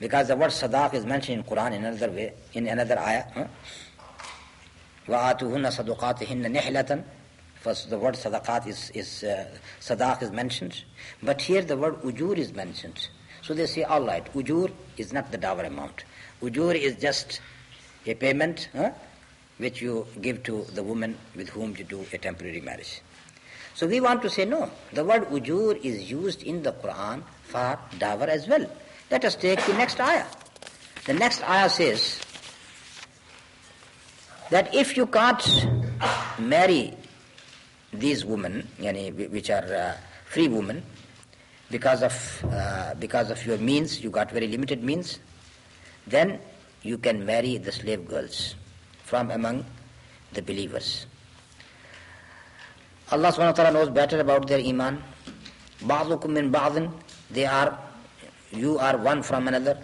Because the word sadaq is mentioned in Quran in another way, in another ayah. Huh? وَآتُوهُنَّ صَدُقَاتِهِنَّ نِحْلَةً First, the word sadaqat is, is uh, sadaq is mentioned, but here the word ujur is mentioned. So they say, all right, ujur is not the dower amount. Ujur is just a payment huh, which you give to the woman with whom you do a temporary marriage. So we want to say no. The word ujur is used in the Quran for dower as well. Let us take the next ayah. The next ayah says that if you can't marry these women, yani, which are uh, free women, because of uh, because of your means, you got very limited means, then you can marry the slave girls from among the believers. Allah subhanahu wa ta'ala knows better about their iman. Ba'dukum min ba'din, they are, you are one from another.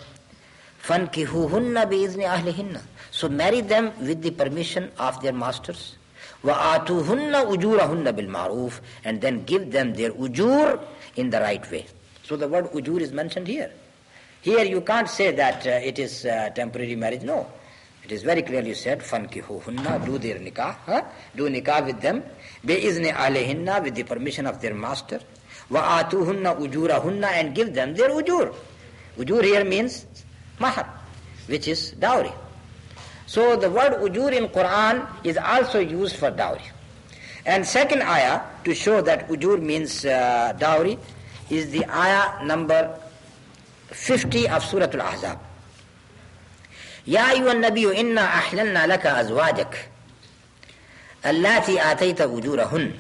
فَانْكِهُهُنَّ بِإِذْنِ أَهْلِهِنَّ So marry them with the permission of their masters. وَآتُوهُنَّ أُجُورَهُنَّ بِالْمَعْرُوفِ And then give them their ujur in the right way. So the word ujur is mentioned here. Here you can't say that uh, it is uh, temporary marriage. No. It is very clearly said, فَانْكِهُهُنَّ Do their nikah. Huh? Do nikah with them. بِإِذْنِ أَهْلِهِنَّ With the permission of their master. وَآتُوهُنَّ أُجُورَهُنَّ And give them their ujur. Ujur here means mahar, which is dowry. So the word ujur in Quran is also used for dowry. And second ayah to show that ujur means uh, dowry is the ayah number 50 of Surah Al-Ahzab. يا أيها النبي إنا أحللنا لك أزواجك اللاتي آتيت أجورهن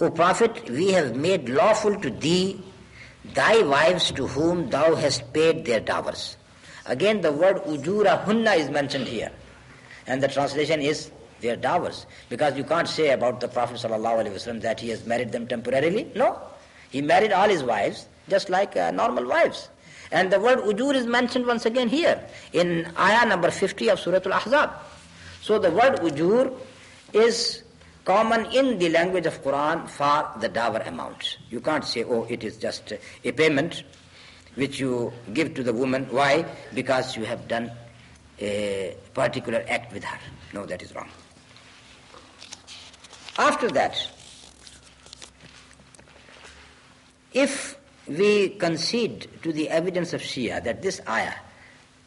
O Prophet, we have made lawful to thee thy wives to whom thou hast paid their dowers. Again, the word ujura hunna is mentioned here. And the translation is their dowers. Because you can't say about the Prophet ﷺ that he has married them temporarily. No. He married all his wives just like uh, normal wives. And the word ujur is mentioned once again here in ayah number 50 of Surah Al-Ahzab. So the word ujur is common in the language of Quran for the dower amount. You can't say, oh, it is just a payment which you give to the woman. Why? Because you have done a particular act with her. No, that is wrong. After that, if we concede to the evidence of Shia that this ayah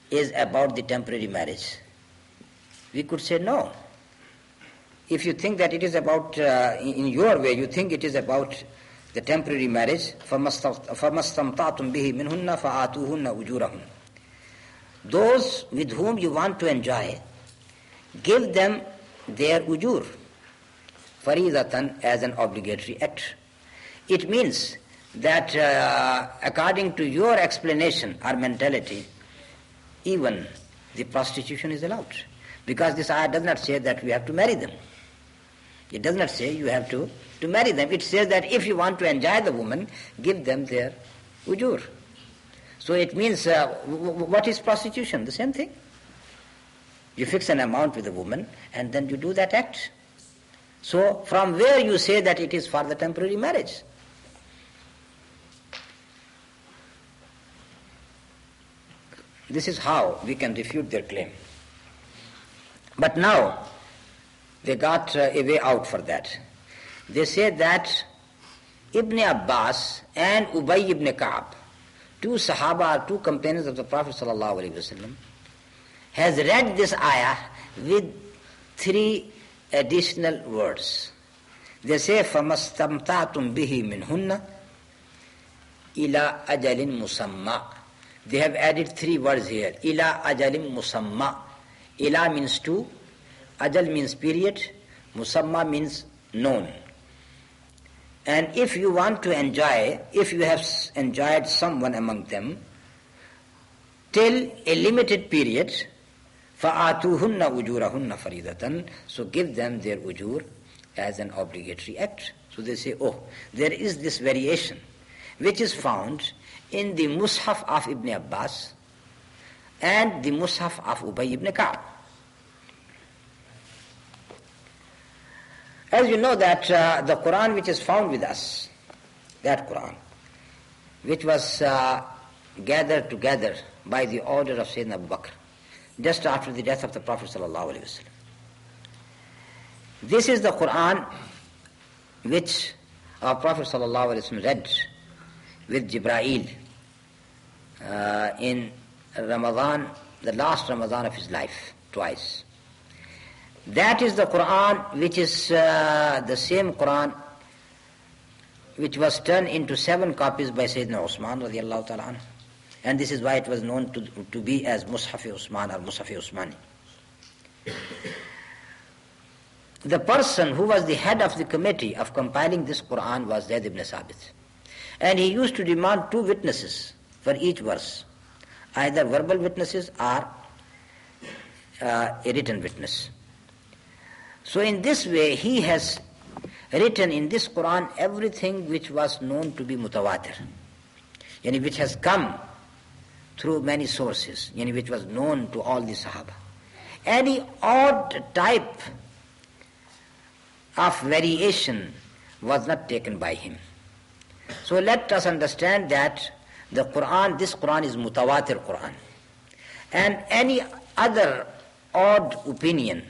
is about the temporary marriage, we could say no. If you think that it is about, uh, in your way, you think it is about the temporary marriage, فَمَسْتَمْتَعْتُمْ بِهِ مِنْهُنَّ فَآتُوهُنَّ أُجُورَهُنَّ Those with whom you want to enjoy, give them their ujur, faridatan as an obligatory act. It means that uh, according to your explanation or mentality, even the prostitution is allowed. Because this ayah does not say that we have to marry them. It does not say you have to, to marry them. It says that if you want to enjoy the woman, give them their ujur. So it means, uh, what is prostitution? The same thing. You fix an amount with a woman and then you do that act. So from where you say that it is for the temporary marriage? This is how we can refute their claim. But now, they got uh, a way out for that. They say that Ibn Abbas and Ubay ibn Ka'b, two Sahaba, two companions of the Prophet ﷺ, has read this ayah with three additional words. They say, فَمَسْتَمْتَعْتُمْ بِهِ مِنْهُنَّ إِلَىٰ أَجَلٍ مُسَمَّى They have added three words here. إِلَىٰ أَجَلٍ مُسَمَّى Ila means two, Ajal means period, Musamma means known. And if you want to enjoy, if you have enjoyed someone among them, till a limited period, فَآتُوهُنَّ أُجُورَهُنَّ فَرِيدَةً So give them their ujur as an obligatory act. So they say, oh, there is this variation which is found in the Mus'haf of Ibn Abbas and the Mus'haf of Ubay ibn Ka'b. As you know that uh, the Quran which is found with us, that Quran, which was uh, gathered together by the order of Sayyidina Abu Bakr, just after the death of the Prophet ﷺ. This is the Quran which our Prophet ﷺ read with Jibreel uh, in Ramadan, the last Ramadan of his life, twice. That is the Quran which is uh, the same Quran which was turned into seven copies by Sayyidina Usman radiallahu ta'ala And this is why it was known to, to be as Mushaf Usman or Mushaf Usmani. The person who was the head of the committee of compiling this Quran was Zayd ibn Sabit. And he used to demand two witnesses for each verse, either verbal witnesses or uh, a written witness. So in this way, he has written in this Quran everything which was known to be mutawatir, yani which has come through many sources, yani which was known to all the Sahaba. Any odd type of variation was not taken by him. So let us understand that the Quran, this Quran is mutawatir Quran. And any other odd opinion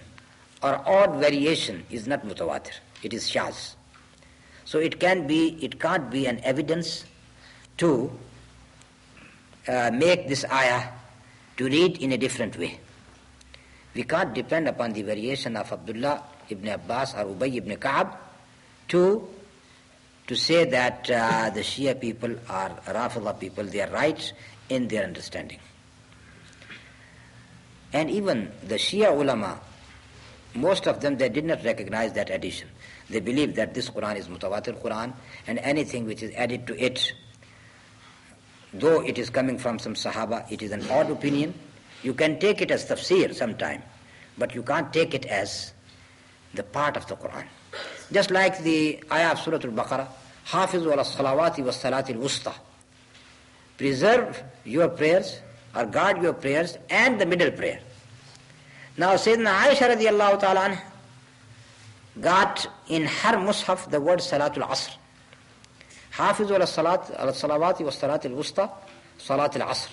or odd variation is not mutawatir. It is shaz. So it can be, it can't be an evidence to uh, make this ayah to read in a different way. We can't depend upon the variation of Abdullah ibn Abbas or Ubay ibn Ka'ab to to say that uh, the Shia people are Rafidha people, they are right in their understanding. And even the Shia ulama, most of them, they did not recognize that addition. They believe that this Quran is mutawatir Quran and anything which is added to it, though it is coming from some Sahaba, it is an odd opinion. You can take it as tafsir sometime, but you can't take it as the part of the Quran. Just like the ayah of Surah Al-Baqarah, Hafiz ala salawati wa salati al-wusta. Preserve your prayers or guard your prayers and the middle prayer. Now Sayyidina Aisha radiallahu ta'ala got in her mushaf the word salatul asr. Ala salat ala salawati wa salati al-wusta, salat al-asr.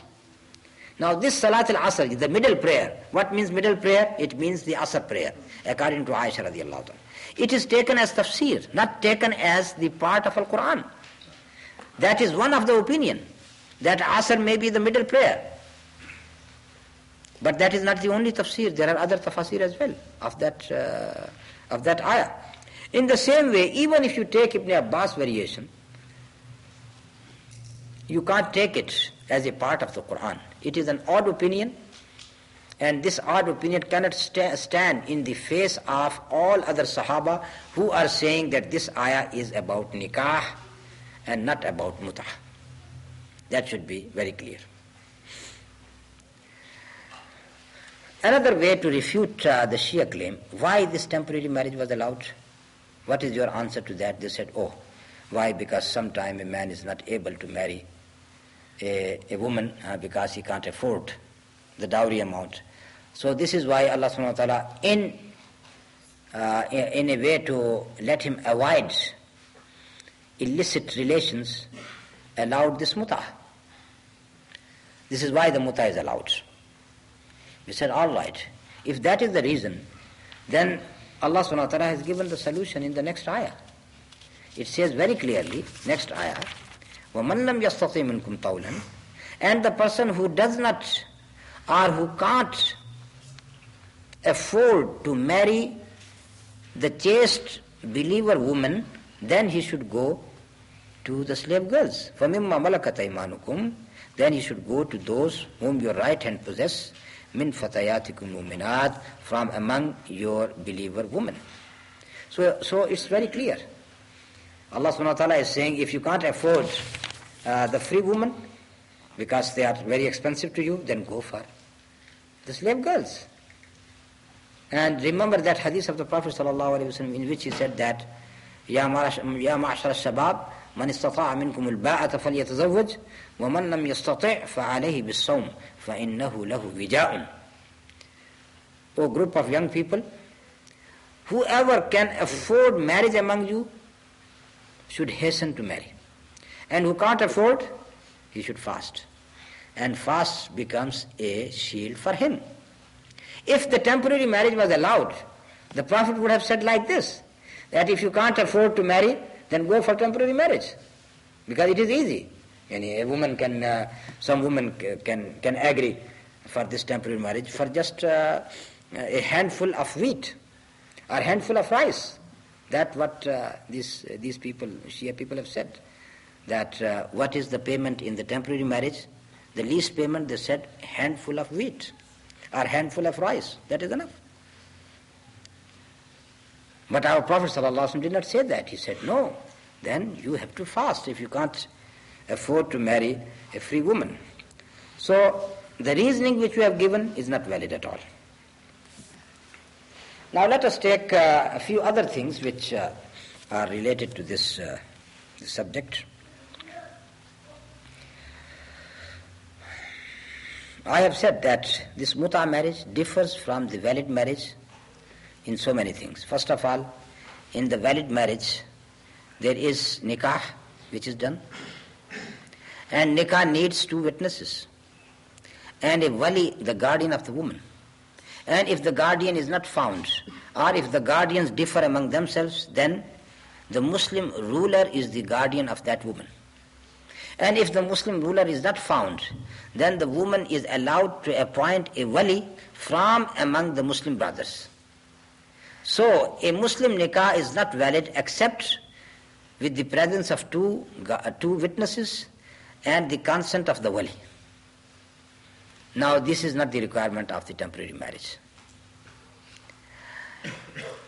Now this Salat al-Asr is the middle prayer. What means middle prayer? It means the Asr prayer, according to Aisha radiallahu ta'ala. It is taken as tafsir, not taken as the part of Al-Quran. That is one of the opinion, that Asr may be the middle prayer. But that is not the only tafsir. There are other tafsir as well of that, uh, of that ayah. In the same way, even if you take Ibn Abbas variation, you can't take it as a part of the Quran. It is an odd opinion, and this odd opinion cannot st- stand in the face of all other Sahaba who are saying that this ayah is about nikah and not about mutah. That should be very clear. Another way to refute uh, the Shia claim, why this temporary marriage was allowed? What is your answer to that? They said, oh, why? Because sometime a man is not able to marry a, a woman uh, because he can't afford the dowry amount. So this is why Allah subhanahu wa ta'ala in, uh, in a way to let him avoid illicit relations allowed this mutah. This is why the mutah is allowed. We said, all right, if that is the reason, then Allah subhanahu wa ta'ala has given the solution in the next ayah. It says very clearly, next ayah, وَمَنْ لَمْ يَسْتَطِي مِنْكُمْ طَوْلًا And the person who does not or who can't afford to marry the chaste believer woman, then he should go to the slave girls. فَمِمَّا مَلَكَتْ أَيْمَانُكُمْ Then he should go to those whom your right hand possess, min fatayatikum mu'minat from among your believer women. So, so it's very clear. Allah subhanahu wa ta'ala is saying if you can't afford uh, the free woman because they are very expensive to you, then go for the slave girls. And remember that hadith of the Prophet sallallahu alaihi wasallam in which he said that, Ya ma'ashar al-shabab, من استطاع منكم الباءة فليتزوج ومن لم يستطع فعليه بالصوم فإنه له وجاء O group of young people, whoever can afford marriage among you should hasten to marry. And who can't afford, he should fast. and fast becomes a shield for him. If the temporary marriage was allowed, the Prophet would have said like this, that if you can't afford to marry, then go for temporary marriage, because it is easy. And a woman can, uh, some women can, can agree for this temporary marriage for just uh, a handful of wheat or handful of rice. That what uh, these, these people, Shia people have said, that uh, what is the payment in the temporary marriage? The least payment, they said, handful of wheat or handful of rice. That is enough. But our Prophet did not say that. He said, no, then you have to fast if you can't afford to marry a free woman. So the reasoning which we have given is not valid at all. Now let us take uh, a few other things which uh, are related to this, uh, this subject. I have said that this muta marriage differs from the valid marriage in so many things. First of all, in the valid marriage, there is nikah, which is done, and nikah needs two witnesses, and a wali, the guardian of the woman. And if the guardian is not found, or if the guardians differ among themselves, then the Muslim ruler is the guardian of that woman. And if the Muslim ruler is not found, then the woman is allowed to appoint a wali from among the Muslim brothers. So, a Muslim nikah is not valid except with the presence of two, two witnesses and the consent of the wali. Now, this is not the requirement of the temporary marriage.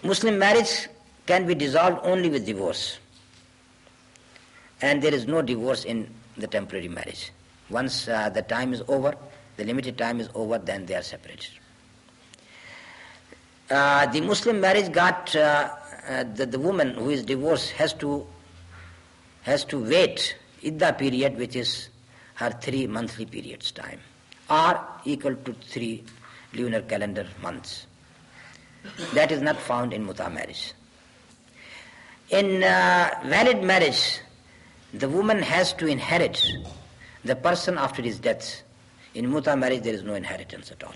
Muslim marriage can be dissolved only with divorce. And there is no divorce in the temporary marriage. Once uh, the time is over, the limited time is over, then they are separated. Uh, the Muslim marriage got uh, uh the, the woman who is divorced has to has to wait idda period, which is her three monthly periods time, are equal to three lunar calendar months. That is not found in muta marriage. In uh, valid marriage, the woman has to inherit the person after his death. In muta marriage, there is no inheritance at all.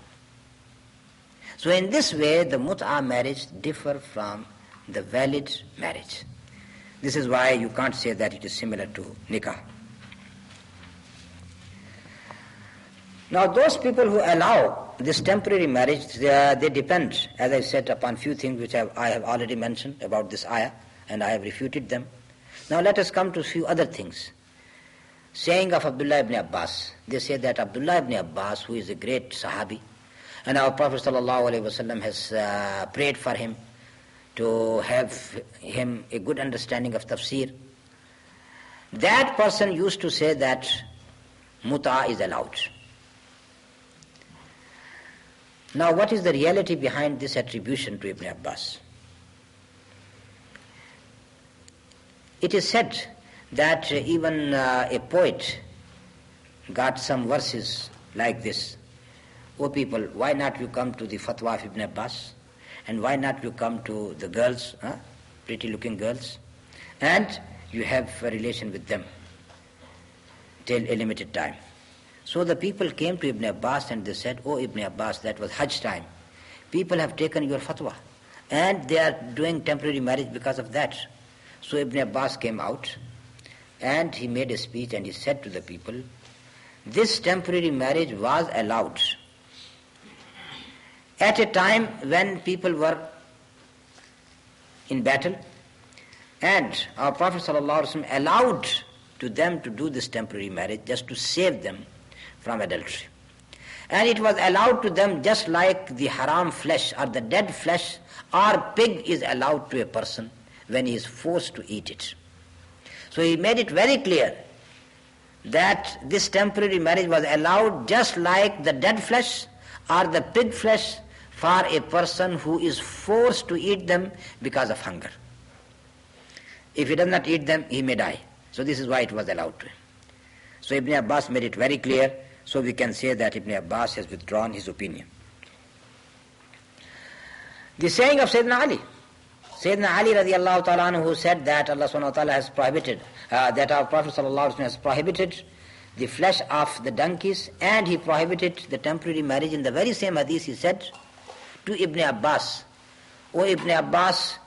So in this way, the muta marriage differ from the valid marriage. This is why you can't say that it is similar to nikah. Now, those people who allow this temporary marriage, they, uh, they depend, as I said, upon few things which I have, I have already mentioned about this ayah, and I have refuted them. Now, let us come to a few other things. Saying of Abdullah ibn Abbas, they say that Abdullah ibn Abbas, who is a great Sahabi, and our Prophet ﷺ has uh, prayed for him to have him a good understanding of tafsir. That person used to say that muta is allowed. Now, what is the reality behind this attribution to Ibn Abbas? It is said that even uh, a poet got some verses like this. O people, why not you come to the fatwa of Ibn Abbas? And why not you come to the girls, huh? pretty looking girls, and you have a relation with them till a limited time. So the people came to Ibn Abbas and they said, Oh Ibn Abbas, that was Hajj time. People have taken your fatwa and they are doing temporary marriage because of that. So Ibn Abbas came out and he made a speech and he said to the people, This temporary marriage was allowed at a time when people were in battle and our Prophet allowed to them to do this temporary marriage just to save them from adultery. And it was allowed to them just like the haram flesh or the dead flesh or pig is allowed to a person when he is forced to eat it. So he made it very clear that this temporary marriage was allowed just like the dead flesh or the pig flesh for a person who is forced to eat them because of hunger. If he does not eat them, he may die. So this is why it was allowed to him. So Ibn Abbas made it very clear so we can say that Ibn Abbas has withdrawn his opinion. The saying of Sayyidina Ali, Sayyidina Ali radiallahu ta'ala who said that Allah subhanahu wa ta'ala has prohibited, uh, that our Prophet sallallahu has prohibited the flesh of the donkeys and he prohibited the temporary marriage. In the very same hadith he said to Ibn Abbas, O Ibn Abbas,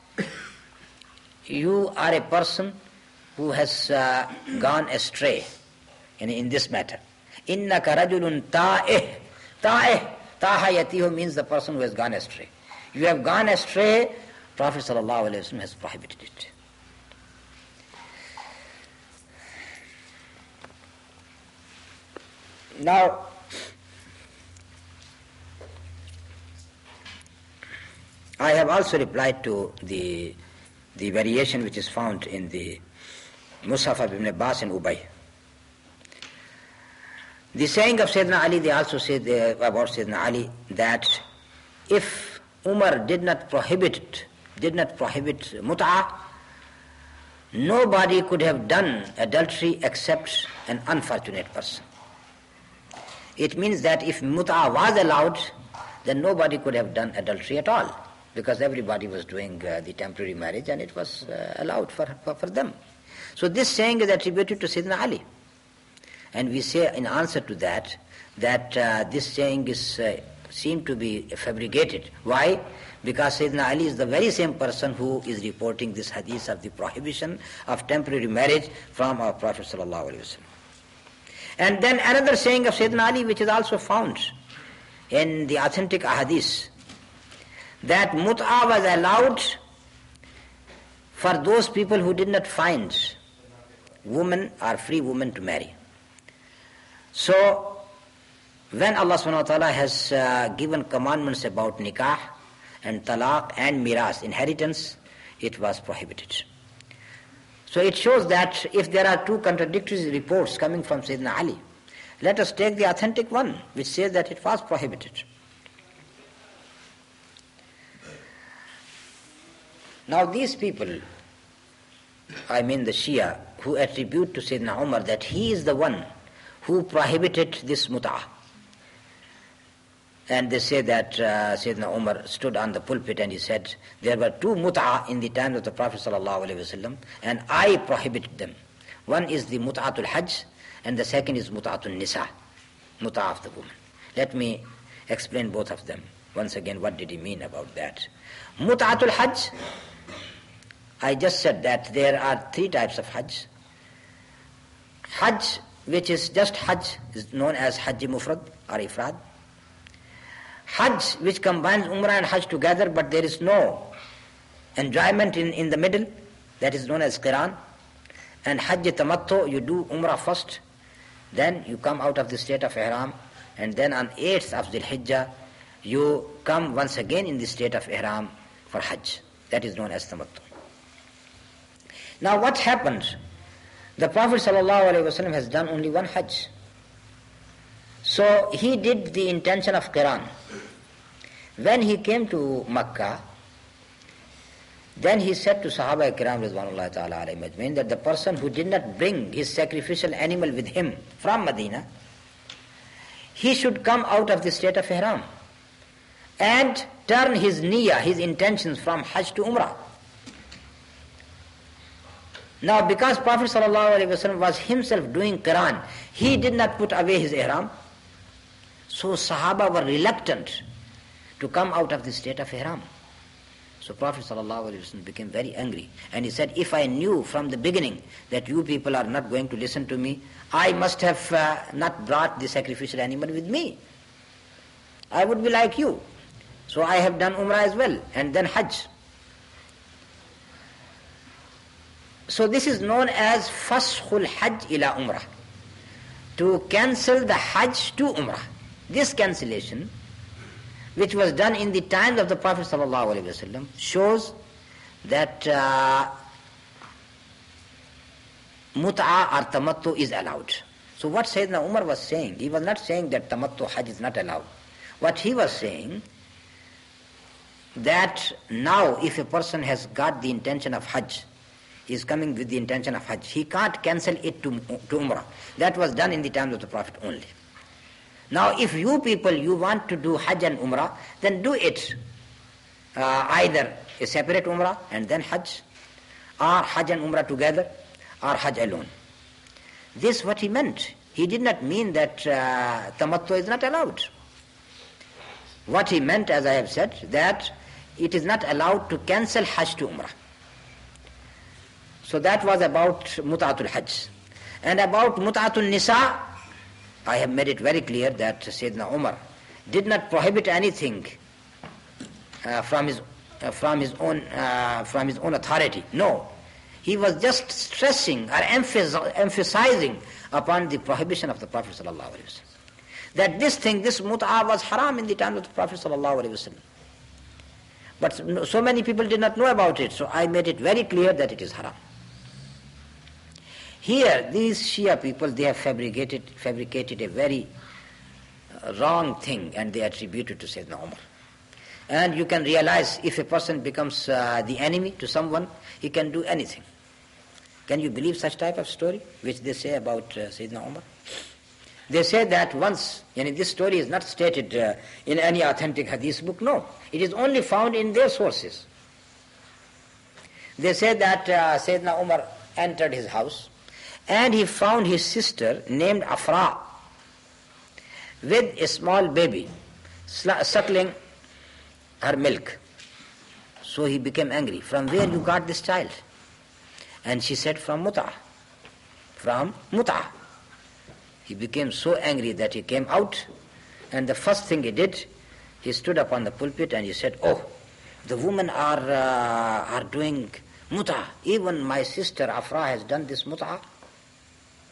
you are a person who has uh, gone astray in, in this matter. Inna karajulun ta'eh. Ta'eh. Taha yatihu means the person who has gone astray. You have gone astray, Prophet ﷺ has prohibited it. Now, I have also replied to the, the variation which is found in the Musaf Ibn Abbas and Ubay. The saying of Sayyidina Ali, they also say uh, about Sayyidina Ali that if Umar did not prohibit it, did not prohibit mut'ah, nobody could have done adultery except an unfortunate person. It means that if mut'ah was allowed, then nobody could have done adultery at all because everybody was doing uh, the temporary marriage and it was uh, allowed for, for, for, them. So this saying is attributed to Sayyidina Ali. And we say in answer to that, that uh, this saying is uh, seem to be fabricated. Why? Because Sayyidina Ali is the very same person who is reporting this hadith of the prohibition of temporary marriage from our Prophet wasallam. And then another saying of Sayyidina Ali, which is also found in the authentic ahadith, that mut'a was allowed for those people who did not find women or free women to marry. So, when Allah subhanahu wa ta'ala has uh, given commandments about nikah and talaq and miras, inheritance, it was prohibited. So it shows that if there are two contradictory reports coming from Sayyidina Ali, let us take the authentic one which says that it was prohibited. Now these people, I mean the Shia, who attribute to Sayyidina Umar that he is the one who prohibited this mut'ah. And they say that uh, Sayyidina Umar stood on the pulpit and he said, there were two mut'ah in the time of the Prophet ﷺ and I prohibited them. One is the mut'atul hajj and the second is mut'atul nisa, mut'ah of the woman. Let me explain both of them. Once again, what did he mean about that? Mut'atul hajj, I just said that there are three types of hajj. Hajj, which is just hajj, is known as hajj mufrad or ifrad. Hajj, which combines Umrah and Hajj together, but there is no enjoyment in, in the middle, that is known as Qiran. And Hajj Tamattu, you do Umrah first, then you come out of the state of Ihram, and then on 8th of the Hijjah, you come once again in the state of Ihram for Hajj. That is known as Tamattu. Now what happened? The Prophet ﷺ has done only one Hajj. So he did the intention of Qiran. When he came to Makkah, then he said to Sahaba Ikram Rizwanullah Ta'ala alayhi that the person who did not bring his sacrificial animal with him from Medina, he should come out of the state of Ihram and turn his niyyah, his intentions from Hajj to Umrah. Now because Prophet ﷺ was himself doing Qiran, he did not put away his ihram. So Sahaba were reluctant to come out of the state of ihram. So Prophet ﷺ became very angry and he said, if I knew from the beginning that you people are not going to listen to me, I must have uh, not brought the sacrificial animal with me. I would be like you. So I have done Umrah as well and then Hajj. So this is known as Faskhul Hajj ila Umrah. To cancel the Hajj to Umrah. This cancellation, which was done in the times of the Prophet ﷺ, shows that uh, mut'a or tamattu is allowed. So what Sayyidina Umar was saying, he was not saying that tamattu hajj is not allowed. What he was saying, that now if a person has got the intention of hajj, is coming with the intention of Hajj. He can't cancel it to, to Umrah. That was done in the times of the Prophet only. Now, if you people, you want to do Hajj and Umrah, then do it uh, either a separate Umrah and then Hajj, or Hajj and Umrah together, or Hajj alone. This what he meant. he did not mean that uh, tamattu is not allowed. What he meant, as I have said, that it is not allowed to cancel Hajj to Umrah. So that was about Mut'atul Hajj. And about Mut'atul Nisa, I have made it very clear that Sayyidina Umar did not prohibit anything uh, from his uh, from his own uh, from his own authority. No, he was just stressing or emphasizing upon the prohibition of the Prophet sallallahu alaihi wasallam. That this thing, this mut'ah was haram in the time of the Prophet sallallahu alaihi wasallam. But so many people did not know about it, so I made it very clear that it is haram. Here, these Shia people, they have fabricated, fabricated a very uh, wrong thing and they attribute it to Sayyidina Umar. And you can realize if a person becomes uh, the enemy to someone, he can do anything. Can you believe such type of story which they say about uh, Sayyidina Umar? They say that once, and this story is not stated uh, in any authentic hadith book, no. It is only found in their sources. They say that uh, Sayyidina Umar entered his house and he found his sister named Afra with a small baby suckling her milk. So he became angry. From where you got this child? And she said, From Muta. From Muta. He became so angry that he came out, and the first thing he did, he stood up on the pulpit and he said, Oh, the women are, uh, are doing muta. Even my sister Afra has done this muta.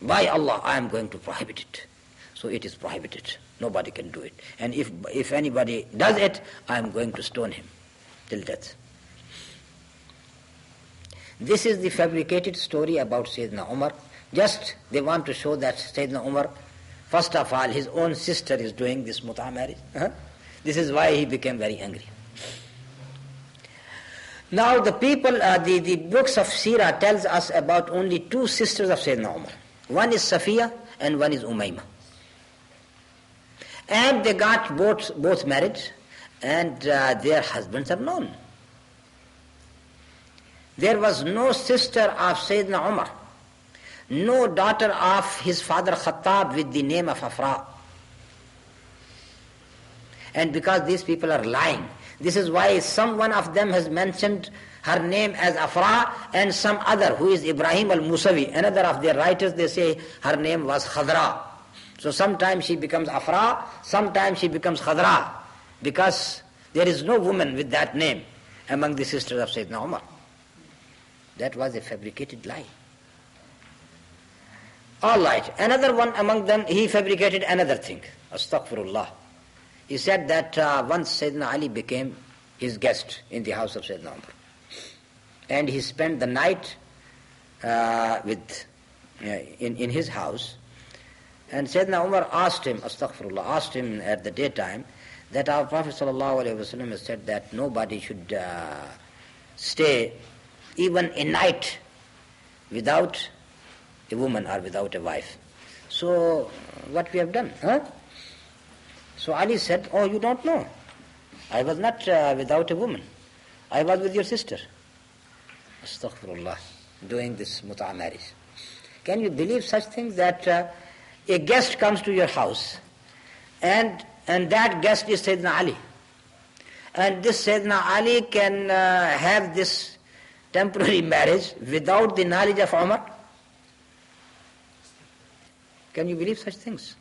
By Allah, I am going to prohibit it. So it is prohibited. Nobody can do it. And if, if anybody does it, I am going to stone him till death. This is the fabricated story about Sayyidina Umar. Just they want to show that Sayyidina Umar, first of all, his own sister is doing this muta marriage. Huh? This is why he became very angry. Now the people, uh, the, the books of Sirah tells us about only two sisters of Sayyidina Umar. One is Safiya and one is Umayma. And they got both, both married and uh, their husbands are known. There was no sister of Sayyidina Umar, no daughter of his father Khattab with the name of Afra. And because these people are lying, this is why some one of them has mentioned her name as Afra and some other who is Ibrahim al-Musawi. Another of their writers, they say her name was Khadra. So sometimes she becomes Afra, sometimes she becomes Khadra because there is no woman with that name among the sisters of Sayyidina Umar. That was a fabricated lie. All right. Another one among them, he fabricated another thing. Astaghfirullah. He said that uh, once Sayyidina Ali became his guest in the house of Sayyidina Umar. And he spent the night uh, with, uh, in, in his house. And Sayyidina Umar asked him, astaghfirullah, asked him at the daytime that our Prophet ﷺ has said that nobody should uh, stay even a night without a woman or without a wife. So, what we have done, huh? So Ali said, Oh, you don't know. I was not uh, without a woman. I was with your sister. Astaghfirullah, doing this muta marriage. Can you believe such things that uh, a guest comes to your house and, and that guest is Sayyidina Ali. And this Sayyidina Ali can uh, have this temporary marriage without the knowledge of Omar? Can you believe such things?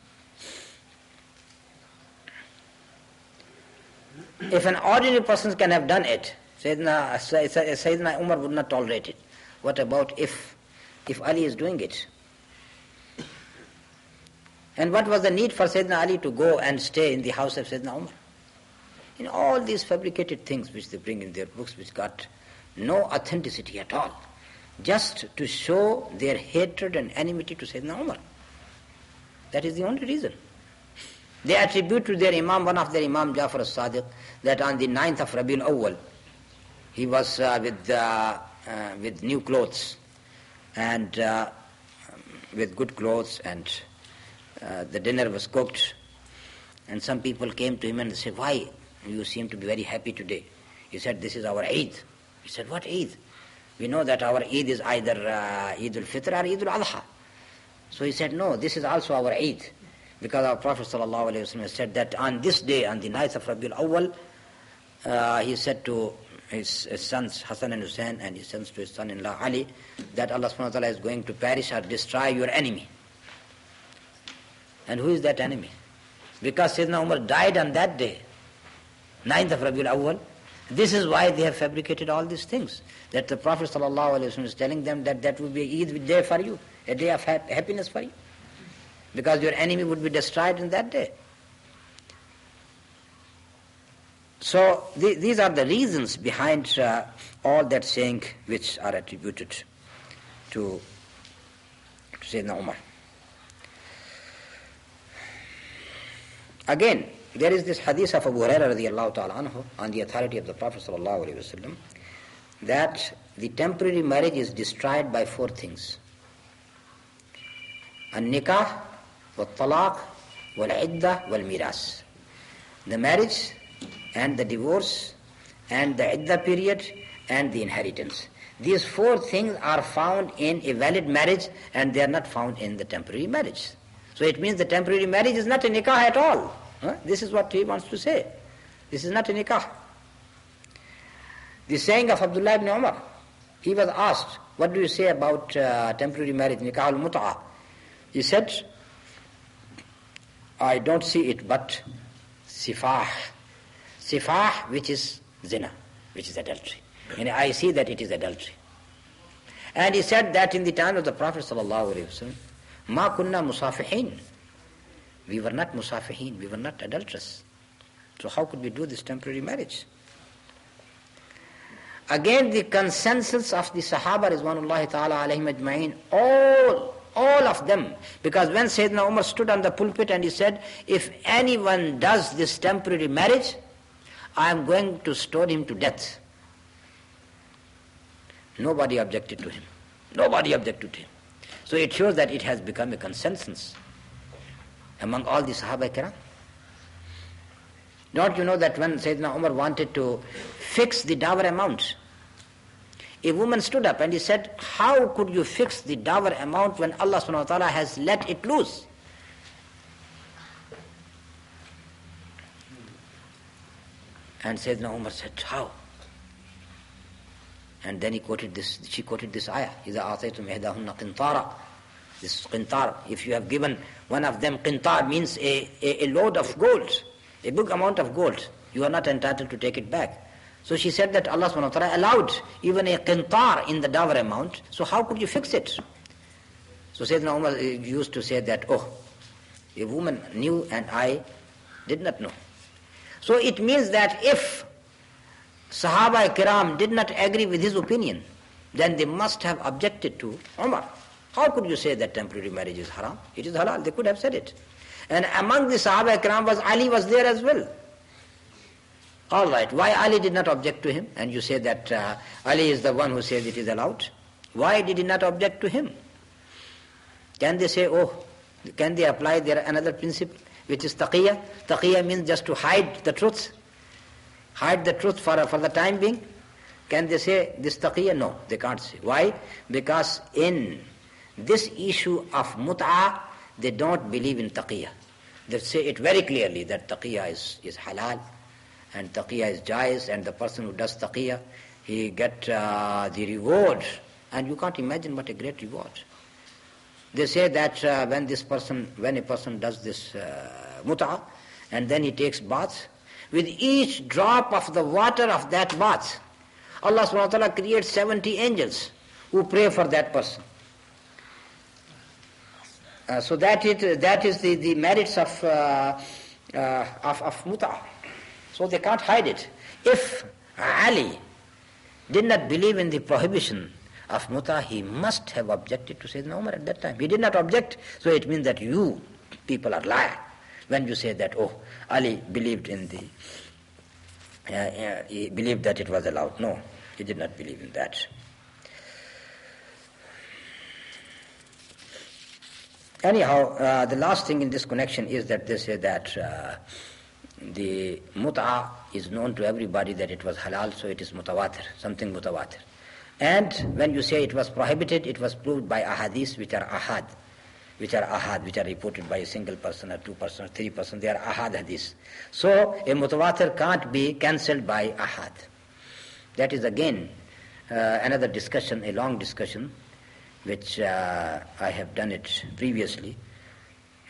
If an ordinary person can have done it, Sayyidina, Sayyidina Umar would not tolerate it. What about if, if Ali is doing it? And what was the need for Sayyidina Ali to go and stay in the house of Sayyidina Umar? In all these fabricated things which they bring in their books which got no authenticity at all, just to show their hatred and enmity to Sayyidina Umar. That is the only reason. They attribute to their Imam, one of their Imam Jafar as-Sadiq, that on the 9th of Rabiul Awwal, he was uh, with, uh, uh, with new clothes and uh, with good clothes and uh, the dinner was cooked and some people came to him and said, why you seem to be very happy today? He said, this is our Eid. He said, what Eid? We know that our Eid is either uh, Eid al-Fitr or Eid al-Adha. So he said, no, this is also our Eid. Because our Prophet ﷺ said that on this day, on the night of Rabiul Awwal, uh, he said to his, his, sons Hassan and Hussein and he sends to his son-in-law Ali that Allah subhanahu wa ta'ala is going to perish or destroy your enemy. And who is that enemy? Because Sayyidina Umar died on that day, 9th of Rabiul Awwal. This is why they have fabricated all these things. That the Prophet ﷺ is telling them that that will be Eid day for you, a day of happiness for you because your enemy would be destroyed in that day. So the, these are the reasons behind uh, all that saying which are attributed to, to Sayyidina Umar. Again, there is this hadith of Abu Hurairah ta'ala anhu on the authority of the Prophet sallallahu alaihi wasallam that the temporary marriage is destroyed by four things. A nikah والطلاق والعدة والميراث. The marriage and the divorce and the idda period and the inheritance. These four things are found in a valid marriage and they are not found in the temporary marriage. So it means the temporary marriage is not a nikah at all. Huh? This is what he wants to say. This is not a nikah. The saying of Abdullah ibn Umar, he was asked, what do you say about uh, temporary marriage, nikah al-mut'ah? He said, I don't see it but sifah. Sifah, which is zina, which is adultery. And I see that it is adultery. And he said that in the time of the Prophet wasallam, Ma kunna musafihin. We were not musafihin, we were not adulterous. So how could we do this temporary marriage? Again, the consensus of the Sahaba Rizwanullahi ta'ala alayhim ajma'in, all, all of them. Because when Sayyidina Umar stood on the pulpit and he said, if anyone does this temporary marriage, I am going to stone him to death. Nobody objected to him. Nobody objected to him. So it shows that it has become a consensus among all the Sahaba Kiram. Don't you know that when Sayyidina Umar wanted to fix the dower amount, a woman stood up and he said, How could you fix the dower amount when Allah subhanahu wa ta'ala has let it loose? And Sayyidina Umar said, How? And then he quoted this, she quoted this ayah, إِذَا آتَيْتُمْ إِحْدَاهُنَّ قِنْطَارًا This qintar, if you have given one of them, qintar means a, a, a load of gold, a big amount of gold. You are not entitled to take it back. So she said that Allah subhanahu wa ta'ala allowed even a qintar in the dower amount, so how could you fix it? So Sayyidina Umar uh, used to say that, oh, a woman knew and I did not know. So it means that if Sahaba Kiram did not agree with his opinion, then they must have objected to Umar. How could you say that temporary marriage is haram? It is halal. They could have said it. And among the Sahaba Kiram was Ali was there as well. All right. Why Ali did not object to him? And you say that uh, Ali is the one who says it is allowed. Why did he not object to him? Can they say, oh, can they apply their another principle, which is taqiyya? Taqiyya means just to hide the truth hide the truth for, for the time being? Can they say this taqiyya? No, they can't say. Why? Because in this issue of mut'a, they don't believe in taqiyya. They say it very clearly that taqiyya is, is halal and taqiyya is jais and the person who does taqiyya, he get uh, the reward and you can't imagine what a great reward. They say that uh, when this person, when a person does this uh, and then he takes bath, with each drop of the water of that bath, Allah subhanahu wa ta'ala creates 70 angels who pray for that person. Uh, so that, it, that is the, the merits of, uh, uh, of, of. So they can't hide it. If Ali did not believe in the prohibition of muta, he must have objected to Sayyidina Umar at that time. He did not object, so it means that you people are liar when you say that, oh, Ali believed in the, uh, he believed that it was allowed. No, he did not believe in that. Anyhow, uh, the last thing in this connection is that they say that uh, the mut'a is known to everybody that it was halal, so it is mutawatir, something mutawatir. And when you say it was prohibited, it was proved by ahadith which are ahad. which are ahad, which are reported by a single person or two person or three person, they are ahad hadith. So a mutawatir can't be cancelled by ahad. That is again uh, another discussion, a long discussion, which uh, I have done it previously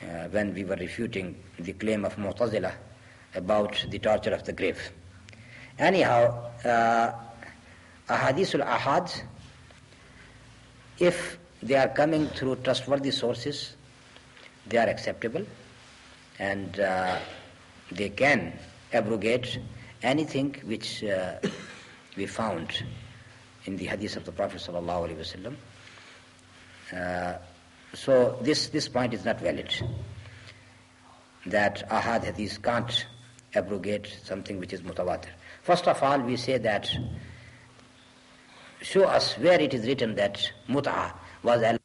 uh, when we were refuting the claim of Mu'tazila about the torture of the grave. Anyhow, uh, ahadithul ahad, if they are coming through trustworthy sources, they are acceptable and uh, they can abrogate anything which uh, we found in the hadith of the Prophet sallallahu. Uh, so this, this point is not valid. That ahad hadith can't abrogate something which is mutawatir. First of all, we say that show us where it is written that mut'a was allowed.